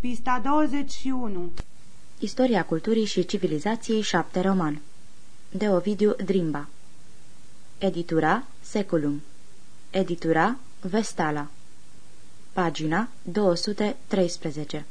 Pista 21 Istoria culturii și civilizației 7 roman. De Ovidiu Drimba. Editura Seculum. Editura Vestala. Pagina 213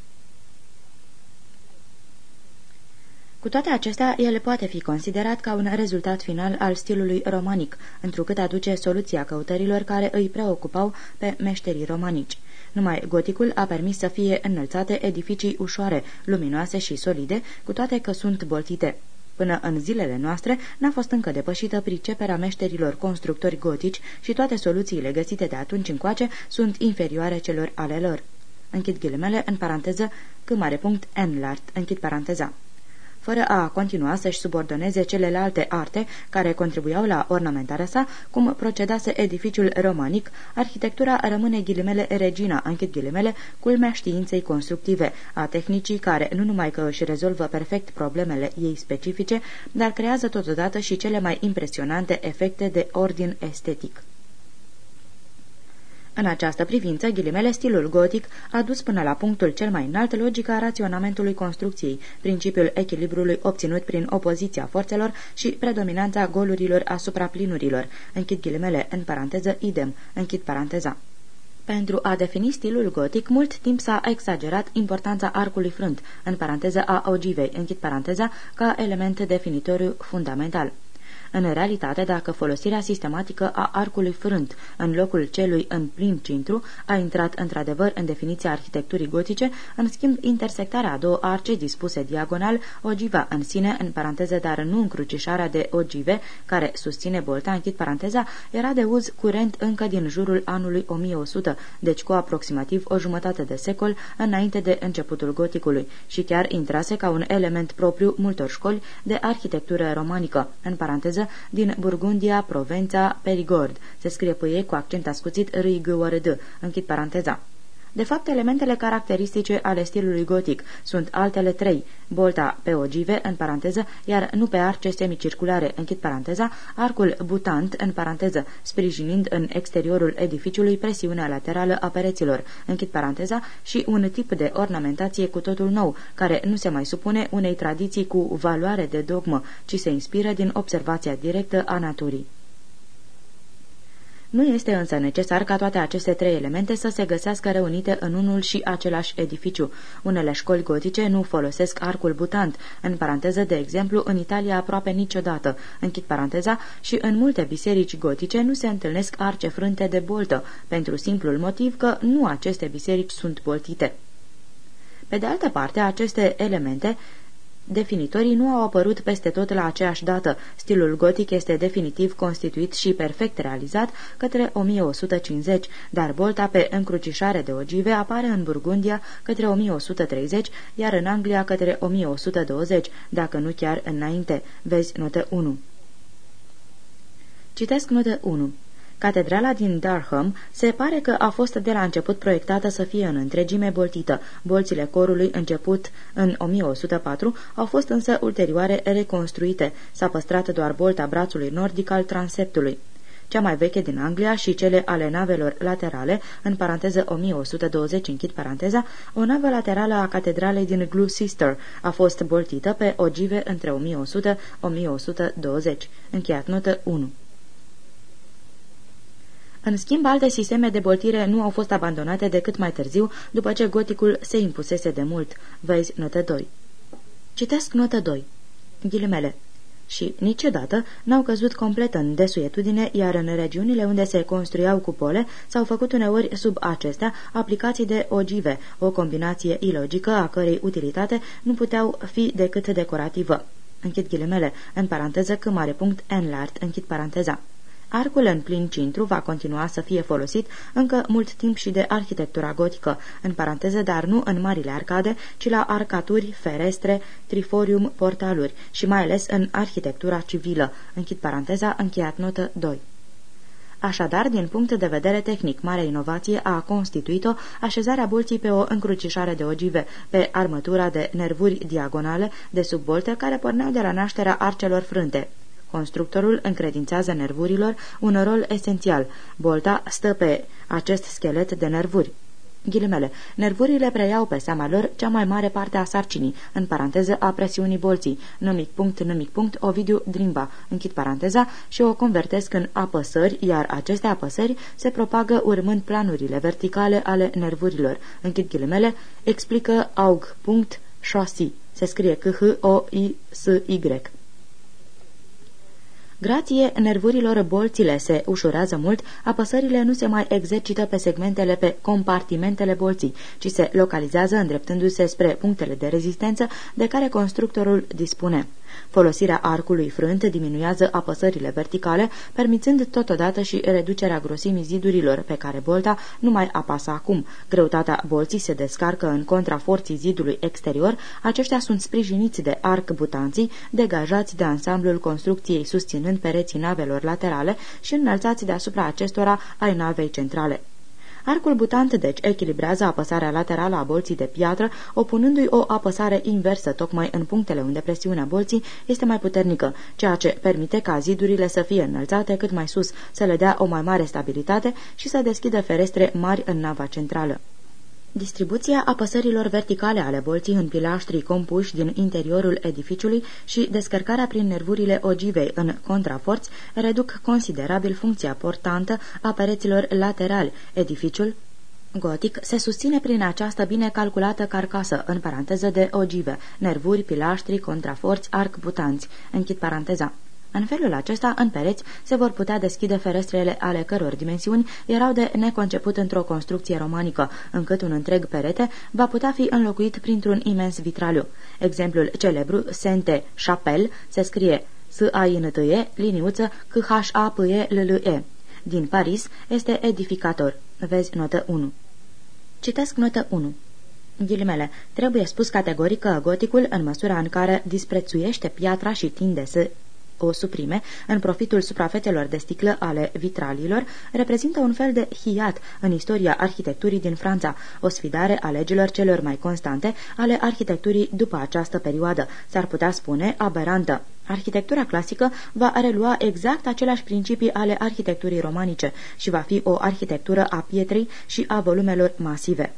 Cu toate acestea, el poate fi considerat ca un rezultat final al stilului romanic, întrucât aduce soluția căutărilor care îi preocupau pe meșterii romanici. Numai goticul a permis să fie înălțate edificii ușoare, luminoase și solide, cu toate că sunt boltite. Până în zilele noastre n-a fost încă depășită priceperea meșterilor constructori gotici și toate soluțiile găsite de atunci încoace sunt inferioare celor ale lor. Închid ghilimele, în paranteză, c mare punct, Enlart, închid paranteza fără a continua să-și subordoneze celelalte arte care contribuiau la ornamentarea sa, cum procedase edificiul romanic, arhitectura rămâne ghilimele regina, închid ghilimele, culmea științei constructive, a tehnicii care nu numai că își rezolvă perfect problemele ei specifice, dar creează totodată și cele mai impresionante efecte de ordin estetic. În această privință, ghilimele, stilul gotic a dus până la punctul cel mai înalt logica raționamentului construcției, principiul echilibrului obținut prin opoziția forțelor și predominanța golurilor asupra plinurilor. Închid ghilimele, în paranteză, idem, închid paranteza. Pentru a defini stilul gotic, mult timp s-a exagerat importanța arcului frânt, în paranteză a ogivei, închid paranteza, ca element definitoriu fundamental. În realitate, dacă folosirea sistematică a arcului frânt în locul celui în plin cintru a intrat într-adevăr în definiția arhitecturii gotice, în schimb intersectarea a două arce dispuse diagonal, ogiva în sine, în paranteză, dar nu încrucișarea de ogive, care susține bolta, închid paranteza, era de uz curent încă din jurul anului 1100, deci cu aproximativ o jumătate de secol înainte de începutul goticului și chiar intrase ca un element propriu multor școli de arhitectură romanică, în paranteză franceză din Burgundia, Provența, Perigord. Se scrie pe ei cu accent ascuțit R-I-G-O-R-D. Închid paranteza. De fapt, elementele caracteristice ale stilului gotic sunt altele trei, bolta pe ogive, în paranteză, iar nu pe arce semicirculare, închid paranteza, arcul butant, în paranteză, sprijinind în exteriorul edificiului presiunea laterală a pereților, închid paranteza, și un tip de ornamentație cu totul nou, care nu se mai supune unei tradiții cu valoare de dogmă, ci se inspiră din observația directă a naturii. Nu este însă necesar ca toate aceste trei elemente să se găsească reunite în unul și același edificiu. Unele școli gotice nu folosesc arcul butant, în paranteză, de exemplu, în Italia aproape niciodată, închid paranteza, și în multe biserici gotice nu se întâlnesc arce frânte de boltă, pentru simplul motiv că nu aceste biserici sunt boltite. Pe de altă parte, aceste elemente Definitorii nu au apărut peste tot la aceeași dată. Stilul gotic este definitiv constituit și perfect realizat către 1150, dar bolta pe încrucișare de ogive apare în Burgundia către 1130, iar în Anglia către 1120, dacă nu chiar înainte. Vezi notă 1. Citesc notă 1. Catedrala din Durham se pare că a fost de la început proiectată să fie în întregime boltită. Bolțile corului, început în 1104, au fost însă ulterioare reconstruite. S-a păstrat doar bolta brațului nordic al transeptului cea mai veche din Anglia și cele ale navelor laterale, în paranteză 1120, închid paranteza, o navă laterală a catedralei din Gloucester a fost boltită pe ogive între 1100-1120. Încheiat notă 1. În schimb, alte sisteme de boltire nu au fost abandonate decât mai târziu, după ce goticul se impusese de mult. Vezi notă 2. Citesc notă 2. Ghilimele. Și niciodată n-au căzut complet în desuietudine, iar în regiunile unde se construiau cupole s-au făcut uneori sub acestea aplicații de ogive, o combinație ilogică a cărei utilitate nu puteau fi decât decorativă. Închid ghilimele, în paranteză, că mare punct, enlart, închid paranteza. Arcul în plin cintru va continua să fie folosit încă mult timp și de arhitectura gotică, în paranteză, dar nu în marile arcade, ci la arcaturi, ferestre, triforium, portaluri și mai ales în arhitectura civilă. Închid paranteza, încheiat notă 2. Așadar, din punct de vedere tehnic, mare inovație a constituit-o așezarea bolții pe o încrucișare de ogive, pe armătura de nervuri diagonale de sub boltă care porneau de la nașterea arcelor frânte. Constructorul încredințează nervurilor un rol esențial. Bolta stă pe acest schelet de nervuri. Ghilimele. Nervurile preiau pe seama lor cea mai mare parte a sarcinii, în paranteză a presiunii bolții, numic punct, numic punct, Ovidiu Drimba, închid paranteza, și o convertesc în apăsări, iar aceste apăsări se propagă urmând planurile verticale ale nervurilor, închid ghilimele, explică aug. Punct, șosi. Se scrie C-H-O-I-S-Y. Grație nervurilor bolțile se ușurează mult, apăsările nu se mai exercită pe segmentele pe compartimentele bolții, ci se localizează îndreptându-se spre punctele de rezistență de care constructorul dispune. Folosirea arcului frânt diminuează apăsările verticale, permițând totodată și reducerea grosimii zidurilor pe care bolta nu mai apasă acum. Greutatea bolții se descarcă în contraforții zidului exterior, aceștia sunt sprijiniți de arc butanții, degajați de ansamblul construcției susținând pereții navelor laterale și înălțați deasupra acestora ai navei centrale. Arcul butant, deci, echilibrează apăsarea laterală a bolții de piatră, opunându-i o apăsare inversă tocmai în punctele unde presiunea bolții este mai puternică, ceea ce permite ca zidurile să fie înălțate cât mai sus, să le dea o mai mare stabilitate și să deschidă ferestre mari în nava centrală. Distribuția apăsărilor verticale ale bolții în pilaștrii compuși din interiorul edificiului și descărcarea prin nervurile ogivei în contraforți reduc considerabil funcția portantă a pereților laterali. Edificiul gotic se susține prin această bine calculată carcasă, în paranteză de ogive, nervuri, pilaștri, contraforți, arc butanți. Închid paranteza. În felul acesta, în pereți, se vor putea deschide ferestrele ale căror dimensiuni erau de neconceput într-o construcție romanică, încât un întreg perete va putea fi înlocuit printr-un imens vitraliu. Exemplul celebru, Sente Chapelle, se scrie S-A-I-N-T-E, liniuță C-H-A-P-E-L-L-E. Din Paris, este edificator. Vezi notă 1. Citesc notă 1. Ghilimele, trebuie spus categoric că goticul, în măsura în care disprețuiește piatra și tinde să o suprime în profitul suprafețelor de sticlă ale vitralilor, reprezintă un fel de hiat în istoria arhitecturii din Franța, o sfidare a legilor celor mai constante ale arhitecturii după această perioadă, s-ar putea spune aberantă. Arhitectura clasică va relua exact aceleași principii ale arhitecturii romanice și va fi o arhitectură a pietrei și a volumelor masive.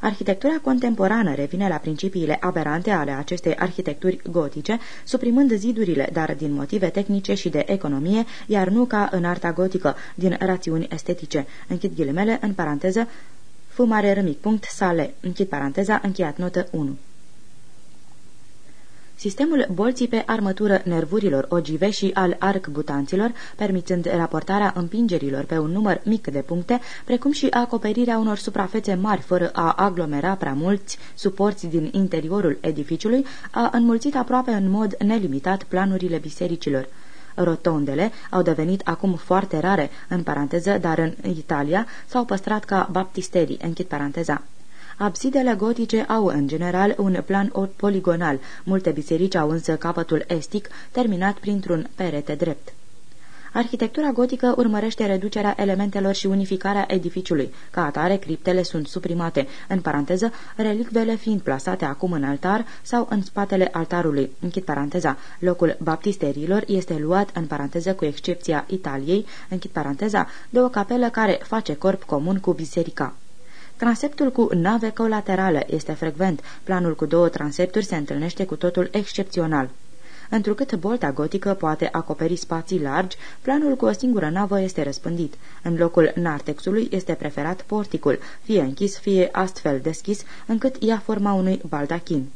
Arhitectura contemporană revine la principiile aberante ale acestei arhitecturi gotice, suprimând zidurile, dar din motive tehnice și de economie, iar nu ca în arta gotică, din rațiuni estetice. Închid ghilimele, în paranteză, fumare râmic punct sale, închid paranteza, încheiat notă 1. Sistemul bolții pe armătură nervurilor ogive și al arc-butanților, permițând raportarea împingerilor pe un număr mic de puncte, precum și acoperirea unor suprafețe mari fără a aglomera prea mulți suporți din interiorul edificiului, a înmulțit aproape în mod nelimitat planurile bisericilor. Rotondele au devenit acum foarte rare, în paranteză, dar în Italia s-au păstrat ca baptisterii, închid paranteza. Absidele gotice au, în general, un plan poligonal. Multe biserici au însă capătul estic, terminat printr-un perete drept. Arhitectura gotică urmărește reducerea elementelor și unificarea edificiului. Ca atare, criptele sunt suprimate, în paranteză, relicvele fiind plasate acum în altar sau în spatele altarului. Închid paranteza. Locul baptisterilor este luat, în paranteză, cu excepția Italiei, închid paranteza, de o capelă care face corp comun cu biserica. Transeptul cu nave colaterale este frecvent, planul cu două transepturi se întâlnește cu totul excepțional. Întrucât bolta gotică poate acoperi spații largi, planul cu o singură navă este răspândit. În locul nartexului este preferat porticul, fie închis, fie astfel deschis, încât ia forma unui baldachin.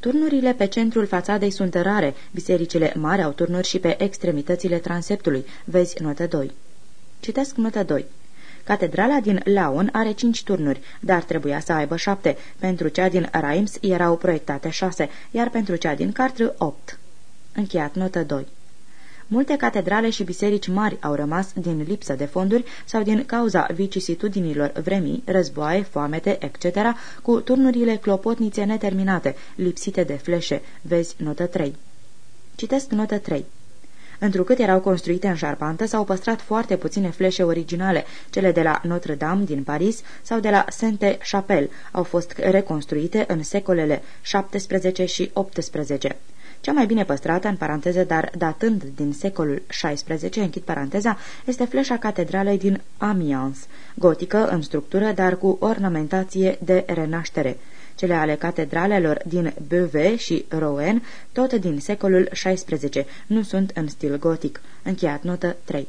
Turnurile pe centrul fațadei sunt rare, bisericile mari au turnuri și pe extremitățile transeptului. Vezi notă 2. Citesc notă 2. Catedrala din Laon are cinci turnuri, dar trebuia să aibă șapte. Pentru cea din Reims erau proiectate șase, iar pentru cea din Cartră opt. Încheiat notă 2 Multe catedrale și biserici mari au rămas din lipsă de fonduri sau din cauza vicisitudinilor vremii, războaie, foamete, etc., cu turnurile clopotnițe neterminate, lipsite de fleșe. Vezi notă 3. Citesc notă 3. Întrucât erau construite în șarpantă, s-au păstrat foarte puține fleșe originale, cele de la Notre-Dame din Paris sau de la Sainte-Chapelle au fost reconstruite în secolele 17 și 18. Cea mai bine păstrată, în paranteză, dar datând din secolul XVI, închid paranteza, este fleșa catedralei din Amiens, gotică în structură, dar cu ornamentație de renaștere cele ale catedralelor din Beauvais și Rouen, tot din secolul XVI, nu sunt în stil gotic. Încheiat notă 3.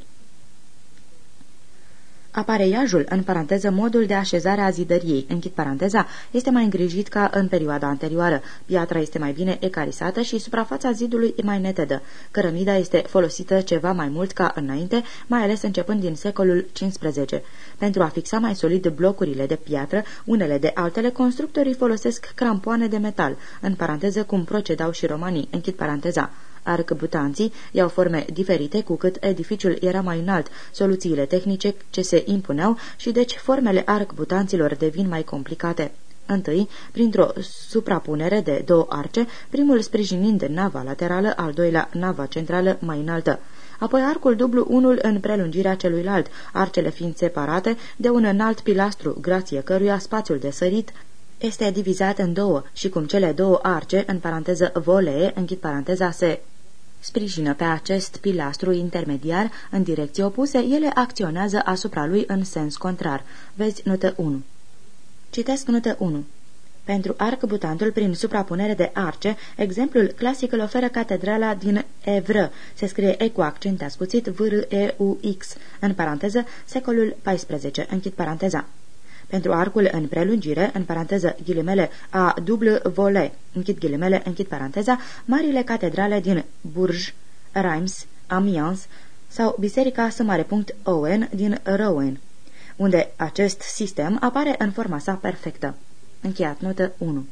Apareiajul, în paranteză modul de așezare a zidăriei, închid paranteza, este mai îngrijit ca în perioada anterioară. Piatra este mai bine ecarisată și suprafața zidului e mai netedă. Cărămida este folosită ceva mai mult ca înainte, mai ales începând din secolul XV. Pentru a fixa mai solid blocurile de piatră, unele de altele, constructorii folosesc crampoane de metal, în paranteză cum procedau și romanii, închid paranteza. Arcbutanții iau forme diferite cu cât edificiul era mai înalt, soluțiile tehnice ce se impuneau și deci formele arcbutanților devin mai complicate. Întâi, printr-o suprapunere de două arce, primul sprijinind nava laterală, al doilea nava centrală mai înaltă apoi arcul dublu unul în prelungirea celuilalt, arcele fiind separate de un înalt pilastru, grație căruia spațiul de sărit este divizat în două și cum cele două arce, în paranteză volee, închid paranteza, se sprijină pe acest pilastru intermediar în direcții opuse, ele acționează asupra lui în sens contrar. Vezi notă 1. Citesc notă 1. Pentru arc-butantul prin suprapunere de arce, exemplul clasic îl oferă catedrala din Evră. Se scrie E cu accent ascuțit v r e u x în paranteză, secolul XIV, închid paranteza pentru arcul în prelungire, în paranteză ghilimele, a dublu vole, închid ghilimele, închid paranteza, marile catedrale din Bourges, Reims, Amiens sau Biserica Owen din Rouen, unde acest sistem apare în forma sa perfectă. Încheiat notă 1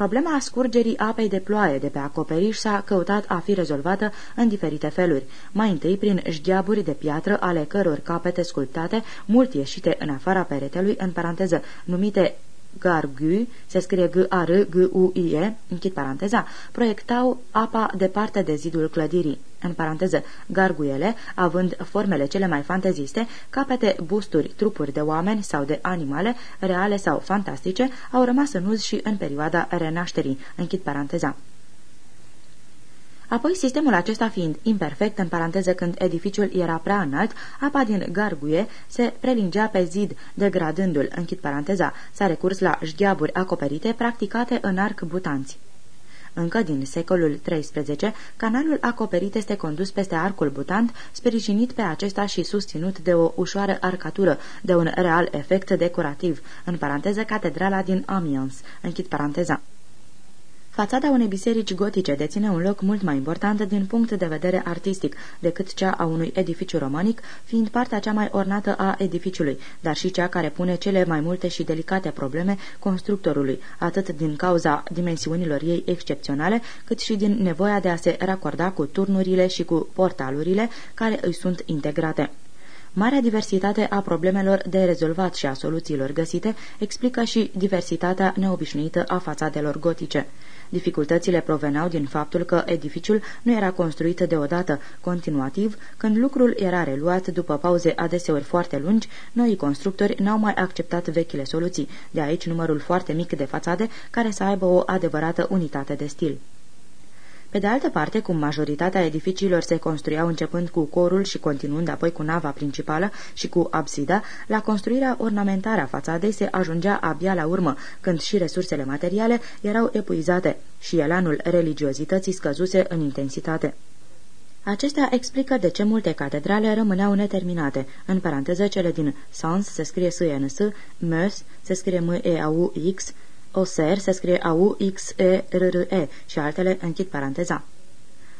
Problema scurgerii apei de ploaie de pe acoperiș s-a căutat a fi rezolvată în diferite feluri. Mai întâi prin șgheaburi de piatră ale căror capete sculptate, mult ieșite în afara peretelui, în paranteză numite gargu, se scrie G-A-R-G-U-I-E, închid paranteza, proiectau apa departe de zidul clădirii. În paranteză, garguiele, având formele cele mai fanteziste, capete, busturi, trupuri de oameni sau de animale, reale sau fantastice, au rămas în uz și în perioada renașterii. Închid paranteza. Apoi, sistemul acesta fiind imperfect, în paranteză când edificiul era prea înalt, apa din garguie se prelingea pe zid, degradându-l, închid paranteza, s-a recurs la șgheaburi acoperite practicate în arc butanți. Încă din secolul XIII, canalul acoperit este condus peste arcul butant, sprijinit pe acesta și susținut de o ușoară arcatură, de un real efect decorativ, în paranteză catedrala din Amiens, închid paranteza. Fațada unei biserici gotice deține un loc mult mai important din punct de vedere artistic decât cea a unui edificiu romanic, fiind partea cea mai ornată a edificiului, dar și cea care pune cele mai multe și delicate probleme constructorului, atât din cauza dimensiunilor ei excepționale, cât și din nevoia de a se racorda cu turnurile și cu portalurile care îi sunt integrate. Marea diversitate a problemelor de rezolvat și a soluțiilor găsite explică și diversitatea neobișnuită a fațadelor gotice. Dificultățile proveneau din faptul că edificiul nu era construit deodată, continuativ, când lucrul era reluat după pauze adeseori foarte lungi, noi constructori n-au mai acceptat vechile soluții, de aici numărul foarte mic de fațade care să aibă o adevărată unitate de stil. Pe de altă parte, cum majoritatea edificiilor se construiau începând cu corul și continuând apoi cu nava principală și cu absida, la construirea ornamentară a fațadei se ajungea abia la urmă, când și resursele materiale erau epuizate și elanul religiozității scăzuse în intensitate. Acestea explică de ce multe catedrale rămâneau neterminate. În paranteză, cele din Sans se scrie s n s Meus se scrie M-E-A-U-X, Oser se scrie A-U-X-E-R-R-E și altele închid paranteza.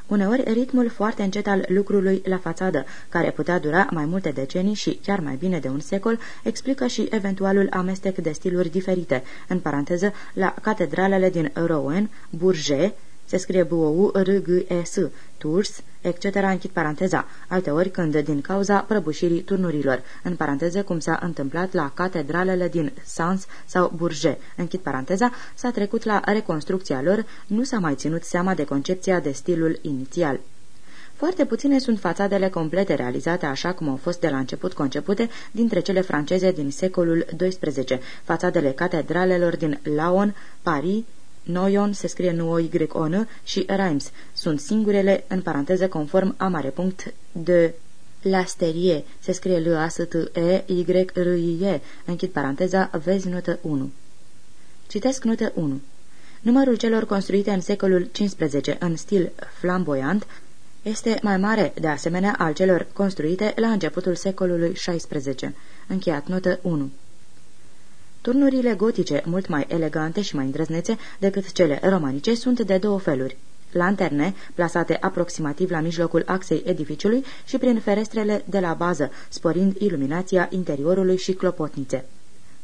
Uneori, ritmul foarte încet al lucrului la fațadă, care putea dura mai multe decenii și chiar mai bine de un secol, explică și eventualul amestec de stiluri diferite, în paranteză, la catedralele din Rouen, Bourget, se scrie b o r g e s Tours, etc., închid paranteza, alteori când din cauza prăbușirii turnurilor, în paranteză cum s-a întâmplat la catedralele din Sans sau Bourget, închid paranteza, s-a trecut la reconstrucția lor, nu s-a mai ținut seama de concepția de stilul inițial. Foarte puține sunt fațadele complete realizate așa cum au fost de la început concepute dintre cele franceze din secolul XII, fațadele catedralelor din Laon, Paris, Noyon se scrie nu o y o n și Rhymes sunt singurele în paranteză conform a mare punct de Lasterie se scrie l a s t e y r i e închid paranteza, vezi notă 1. Citesc notă 1. Numărul celor construite în secolul XV în stil flamboyant este mai mare, de asemenea, al celor construite la începutul secolului XVI. Încheiat notă 1. Turnurile gotice, mult mai elegante și mai îndrăznețe decât cele romanice, sunt de două feluri. Lanterne, plasate aproximativ la mijlocul axei edificiului și prin ferestrele de la bază, sporind iluminația interiorului și clopotnițe.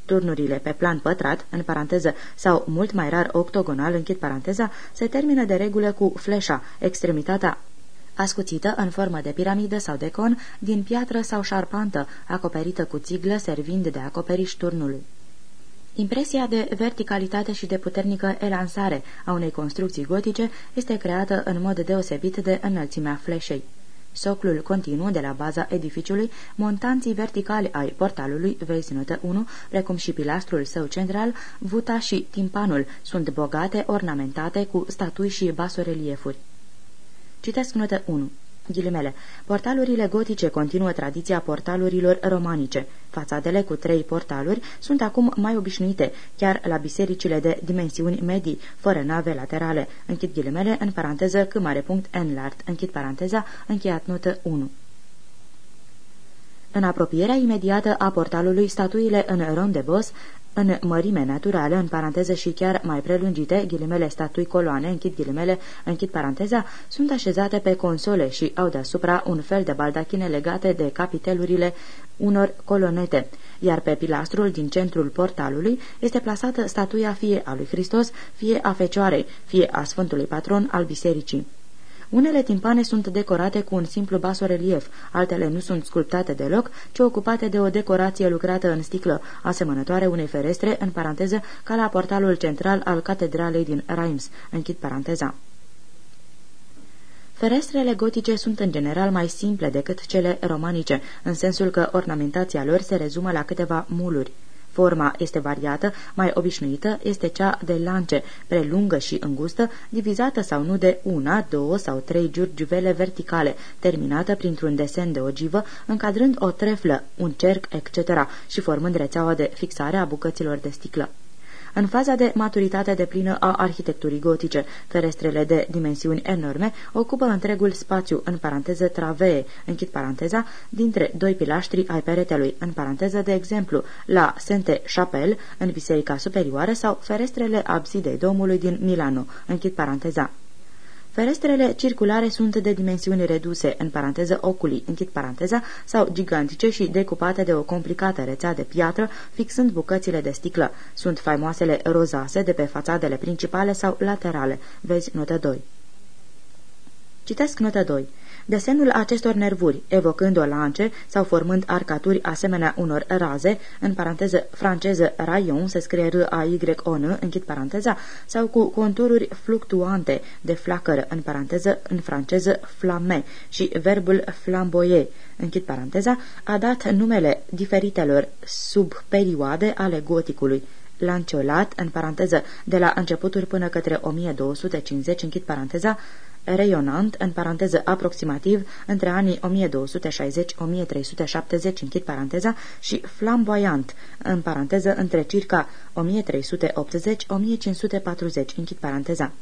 Turnurile pe plan pătrat, în paranteză, sau mult mai rar octogonal, închid paranteza, se termină de regulă cu fleșa, extremitatea ascuțită în formă de piramidă sau de con, din piatră sau șarpantă, acoperită cu țiglă, servind de acoperiș turnului. Impresia de verticalitate și de puternică elansare a unei construcții gotice este creată în mod deosebit de înălțimea fleșei. Soclul continuu de la baza edificiului, montanții verticali ai portalului, vezi notă 1, precum și pilastrul său central, vuta și timpanul sunt bogate, ornamentate cu statui și basoreliefuri. Citesc notă 1. Ghilimele. Portalurile gotice continuă tradiția portalurilor romanice. Fațadele cu trei portaluri sunt acum mai obișnuite, chiar la bisericile de dimensiuni medii, fără nave laterale. Închid ghilimele, în paranteză, c mare punct enlart. Închid paranteza, încheiat notă 1. În apropierea imediată a portalului, statuile în rond de bos în mărime naturală, în paranteză și chiar mai prelungite, ghilimele statui coloane, închid ghilimele, închid paranteza, sunt așezate pe console și au deasupra un fel de baldachine legate de capitelurile unor colonete, iar pe pilastrul din centrul portalului este plasată statuia fie a lui Hristos, fie a Fecioarei, fie a Sfântului Patron al Bisericii. Unele timpane sunt decorate cu un simplu basorelief, altele nu sunt sculptate deloc, ci ocupate de o decorație lucrată în sticlă, asemănătoare unei ferestre, în paranteză, ca la portalul central al catedralei din Reims. Închid paranteza. Ferestrele gotice sunt în general mai simple decât cele romanice, în sensul că ornamentația lor se rezumă la câteva muluri. Forma este variată, mai obișnuită este cea de lance, prelungă și îngustă, divizată sau nu de una, două sau trei giurgiuvele verticale, terminată printr-un desen de ogivă, încadrând o treflă, un cerc, etc. și formând rețeaua de fixare a bucăților de sticlă. În faza de maturitate de plină a arhitecturii gotice, ferestrele de dimensiuni enorme ocupă întregul spațiu, în paranteză travee, închid paranteza, dintre doi pilaștri ai peretelui, în paranteză de exemplu, la Sente Chapelle, în biserica superioară, sau ferestrele absidei domului din Milano, închid paranteza. Ferestrele circulare sunt de dimensiuni reduse, în paranteză oculi, închid paranteza, sau gigantice și decupate de o complicată rețea de piatră, fixând bucățile de sticlă. Sunt faimoasele rozase de pe fațadele principale sau laterale. Vezi notă 2. Citesc notă 2. Desenul acestor nervuri, evocând o lance sau formând arcaturi asemenea unor raze, în paranteză franceză rayon, se scrie R-A-Y-O-N, închid paranteza, sau cu contururi fluctuante de flacără, în paranteză în franceză flame și verbul flamboyer, închid paranteza, a dat numele diferitelor subperioade ale goticului. Lanciolat, în paranteză, de la începuturi până către 1250, închid paranteza, reionant, în paranteză aproximativ, între anii 1260-1370, închid paranteza, și flamboyant, în paranteză între circa 1380-1540, închid paranteza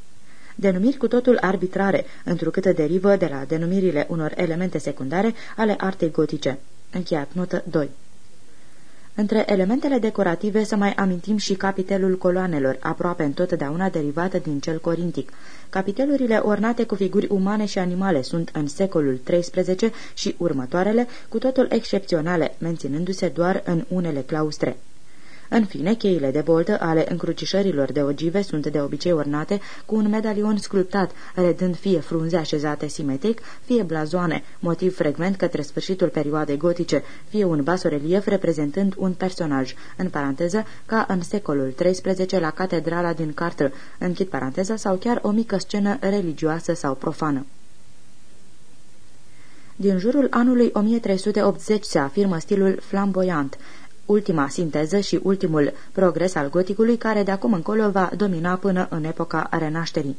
denumiri cu totul arbitrare, întrucâtă derivă de la denumirile unor elemente secundare ale artei gotice. Încheiat notă 2. Între elementele decorative să mai amintim și capitelul coloanelor, aproape întotdeauna derivată din cel corintic. Capitelurile ornate cu figuri umane și animale sunt în secolul XIII și următoarele cu totul excepționale, menținându-se doar în unele claustre. În fine, cheile de boltă ale încrucișărilor de ogive sunt de obicei ornate cu un medalion sculptat, redând fie frunze așezate simetric, fie blazoane, motiv frecvent către sfârșitul perioadei gotice, fie un basorelief reprezentând un personaj, în paranteză, ca în secolul XIII la catedrala din Cartre, închid paranteza, sau chiar o mică scenă religioasă sau profană. Din jurul anului 1380 se afirmă stilul flamboyant, ultima sinteză și ultimul progres al goticului care de acum încolo va domina până în epoca renașterii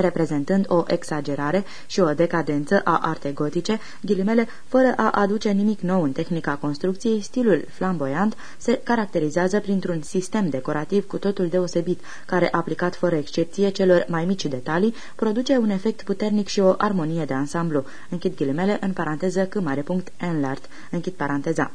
reprezentând o exagerare și o decadență a artei gotice, ghilimele, fără a aduce nimic nou în tehnica construcției, stilul flamboyant se caracterizează printr-un sistem decorativ cu totul deosebit, care, aplicat fără excepție celor mai mici detalii, produce un efect puternic și o armonie de ansamblu. Închid ghilimele în paranteză c mare punct enlart, închid paranteza.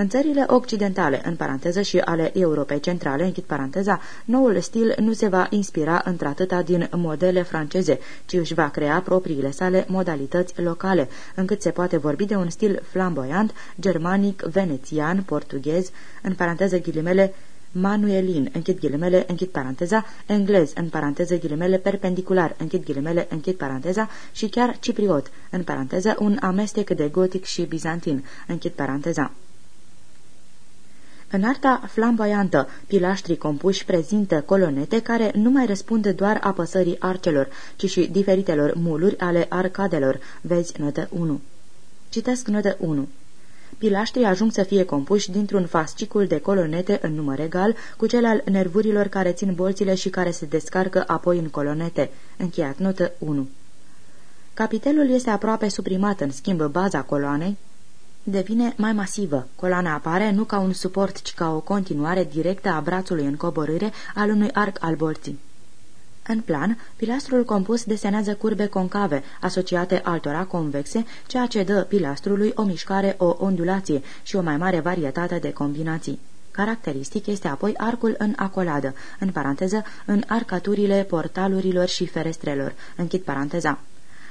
În țările occidentale, în paranteză și ale Europei centrale, închid paranteza, noul stil nu se va inspira într-atâta din modele franceze, ci își va crea propriile sale modalități locale, încât se poate vorbi de un stil flamboyant, germanic, venețian, portughez, în paranteză ghilimele, manuelin, închid ghilimele, închid paranteza, englez, în paranteză ghilimele, perpendicular, închid ghilimele, închid paranteza, și chiar cipriot, în paranteză, un amestec de gotic și bizantin, închid paranteza. În arta flamboiantă, pilaștrii compuși prezintă colonete care nu mai răspund doar apăsării arcelor, ci și diferitelor muluri ale arcadelor. Vezi notă 1. Citesc notă 1. Pilaștrii ajung să fie compuși dintr-un fascicul de colonete în număr egal cu cel al nervurilor care țin bolțile și care se descarcă apoi în colonete. Încheiat notă 1. Capitelul este aproape suprimat, în schimb baza coloanei, devine mai masivă. Coloana apare nu ca un suport, ci ca o continuare directă a brațului în coborâre al unui arc al bolții. În plan, pilastrul compus desenează curbe concave, asociate altora convexe, ceea ce dă pilastrului o mișcare, o ondulație și o mai mare varietate de combinații. Caracteristic este apoi arcul în acoladă, în paranteză, în arcaturile portalurilor și ferestrelor, închid paranteza.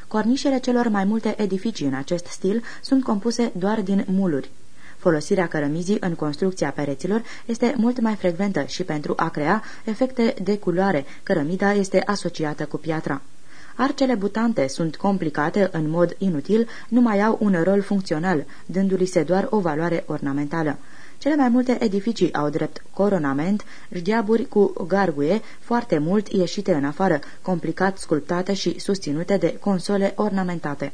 Cornișele celor mai multe edificii în acest stil sunt compuse doar din muluri. Folosirea cărămizii în construcția pereților este mult mai frecventă și pentru a crea efecte de culoare, cărămida este asociată cu piatra. Arcele butante sunt complicate în mod inutil, nu mai au un rol funcțional, dându-li se doar o valoare ornamentală. Cele mai multe edificii au drept coronament jdeaburi cu garguie, foarte mult ieșite în afară, complicat sculptate și susținute de console ornamentate.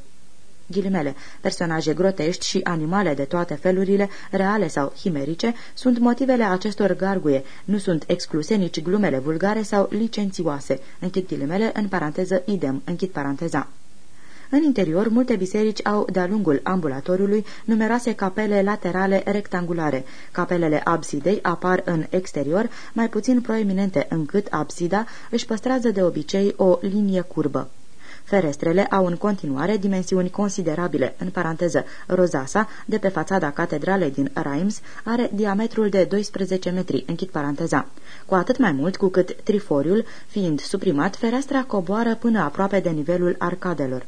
Ghilimele, personaje grotești și animale de toate felurile, reale sau chimerice, sunt motivele acestor garguie, nu sunt excluse nici glumele vulgare sau licențioase. Închid ghilimele, în paranteză idem, închid paranteza. În interior, multe biserici au, de-a lungul ambulatoriului, numeroase capele laterale rectangulare. Capelele absidei apar în exterior, mai puțin proeminente încât absida își păstrează de obicei o linie curbă. Ferestrele au în continuare dimensiuni considerabile, în paranteză, rozasa, de pe fațada catedralei din Reims, are diametrul de 12 metri, închid paranteza. Cu atât mai mult cu cât triforiul, fiind suprimat, ferestra coboară până aproape de nivelul arcadelor.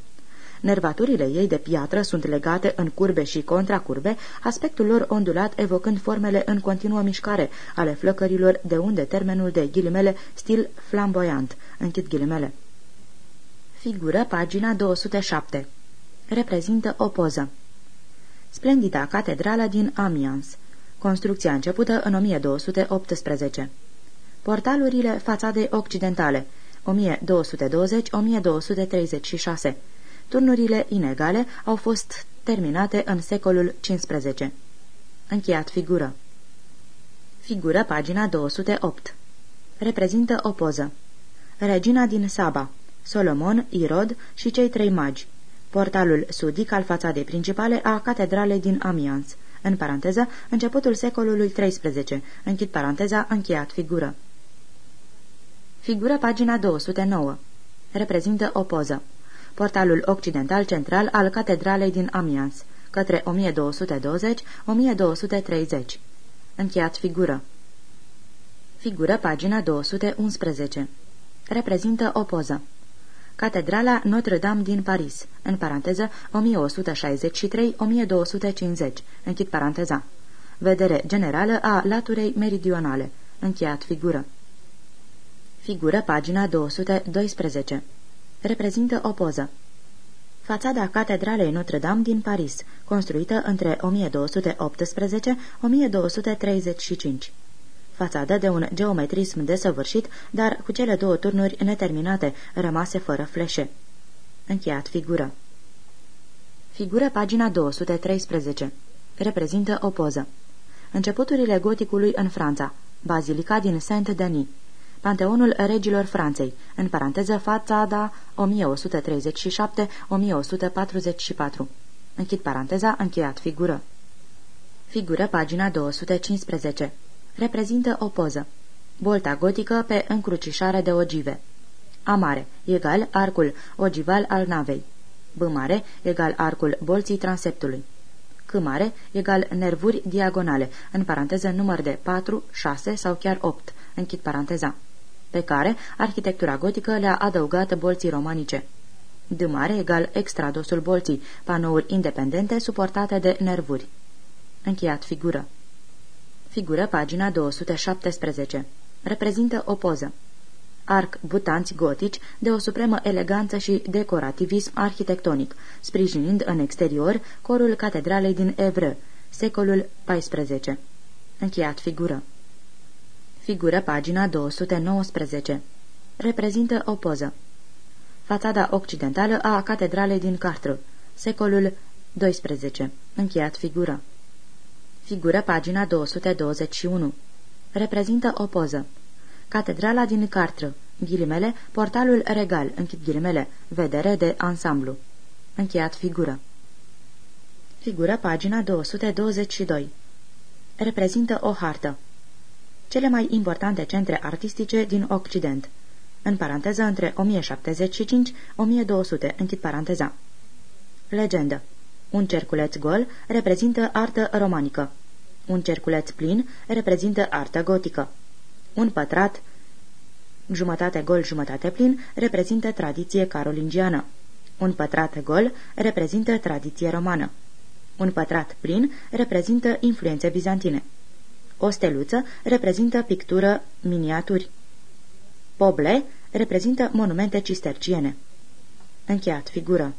Nervaturile ei de piatră sunt legate în curbe și contracurbe, aspectul lor ondulat evocând formele în continuă mișcare ale flăcărilor, de unde termenul de ghilimele stil flamboyant. Închid ghilimele. Figură pagina 207. Reprezintă o poză. Splendida catedrală din Amiens. Construcția începută în 1218. Portalurile fațade occidentale 1220-1236 Turnurile inegale au fost terminate în secolul XV. Încheiat figură. Figură pagina 208. Reprezintă o poză. Regina din Saba, Solomon, Irod și cei trei magi. Portalul sudic al fațadei principale a catedralei din Amiens. În paranteză, începutul secolului XIII. Închid paranteza, încheiat figură. Figură pagina 209. Reprezintă o poză portalul occidental central al catedralei din Amiens, către 1220-1230. Încheiat figură. Figură pagina 211. Reprezintă o poză. Catedrala Notre-Dame din Paris, în paranteză 1163-1250, închid paranteza. Vedere generală a laturei meridionale, încheiat figură. Figură pagina 212 reprezintă o poză. Fațada catedralei Notre-Dame din Paris, construită între 1218-1235. Fațadă de un geometrism desăvârșit, dar cu cele două turnuri neterminate, rămase fără fleșe. Încheiat figură. Figură pagina 213. Reprezintă o poză. Începuturile goticului în Franța. Bazilica din Saint-Denis. Panteonul regilor Franței, în paranteză fațada 1137-1144. Închid paranteza, încheiat figură. Figură pagina 215. Reprezintă o poză. Bolta gotică pe încrucișare de ogive. A mare, egal arcul ogival al navei. B mare, egal arcul bolții transeptului. C mare, egal nervuri diagonale, în paranteză număr de 4, 6 sau chiar 8, închid paranteza, pe care arhitectura gotică le-a adăugat bolții romanice. D mare egal extradosul bolții, panouri independente suportate de nervuri. Încheiat figură. Figură pagina 217. Reprezintă o poză. Arc butanți gotici de o supremă eleganță și decorativism arhitectonic, sprijinind în exterior corul catedralei din Evreux, secolul XIV. Încheiat figură. Figură pagina 219. Reprezintă o poză. Fațada occidentală a catedralei din Cartră, secolul XII. Încheiat figură. Figură pagina 221. Reprezintă o poză. Catedrala din Cartră, ghilimele, portalul regal, închid ghilimele, vedere de ansamblu. Încheiat figură. Figură pagina 222. Reprezintă o hartă. Cele mai importante centre artistice din Occident. În paranteză între 1075-1200, închid paranteza. Legendă. Un cerculeț gol reprezintă artă romanică. Un cerculeț plin reprezintă artă gotică. Un pătrat, jumătate gol, jumătate plin, reprezintă tradiție carolingiană. Un pătrat gol reprezintă tradiție romană. Un pătrat plin reprezintă influențe bizantine. O steluță reprezintă pictură miniaturi. Poble reprezintă monumente cisterciene. Încheiat figură.